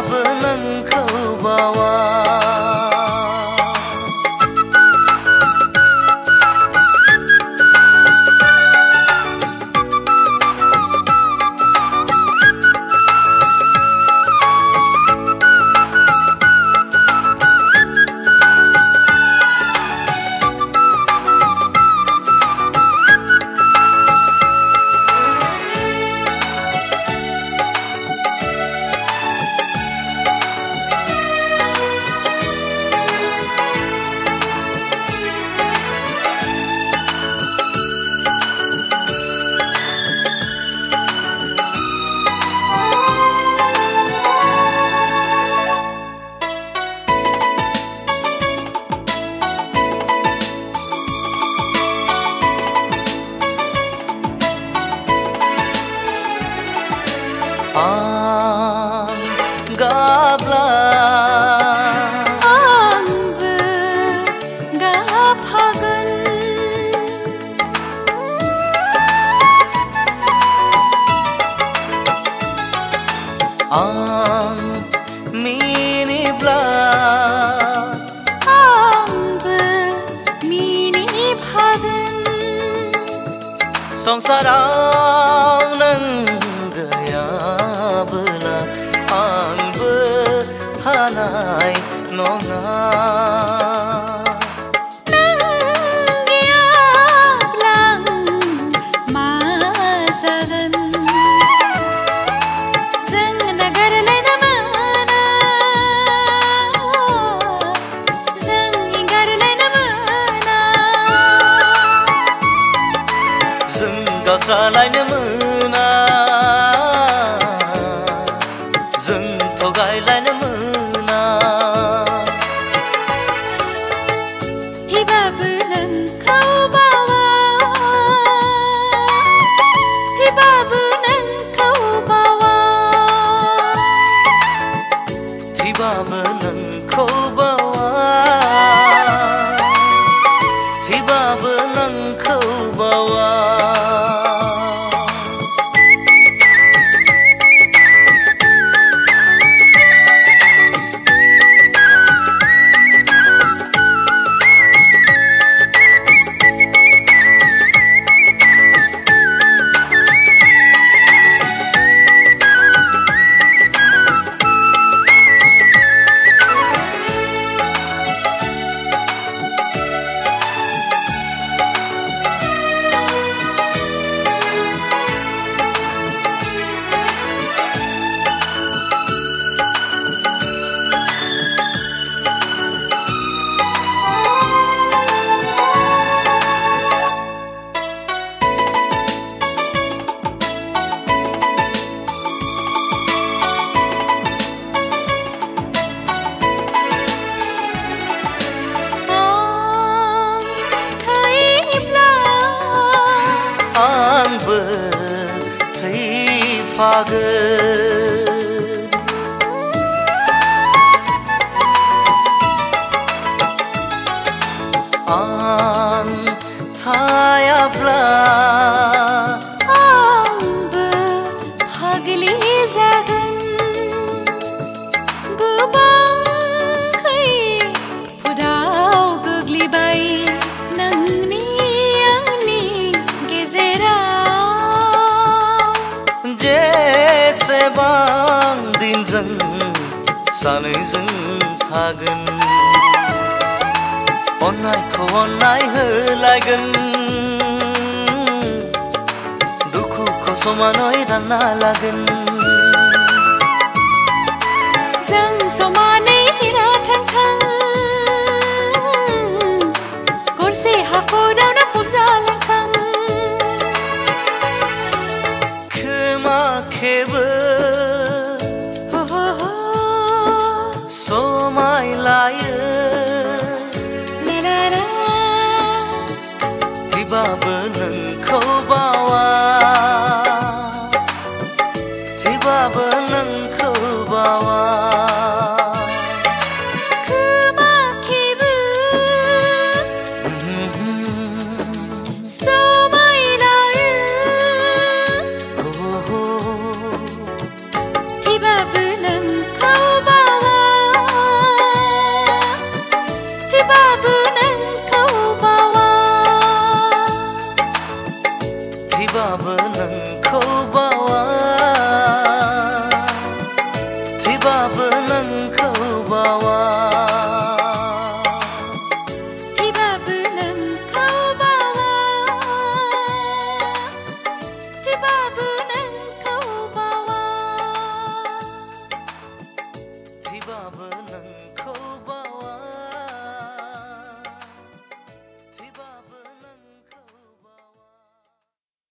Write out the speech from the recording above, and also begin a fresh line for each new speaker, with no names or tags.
i'm kitabının សងសារោងនឹង Dosralay ne mına Zın togay lay ne mına
Hiba bının kau bawa Hiba bının kau bawa
Hiba bının kau bawa albă să-i जों सानैजों थागोन अननायखौ अननाय होलायगोन दुखुखौ समानै रानना लागोन समाय लायो
ला
ला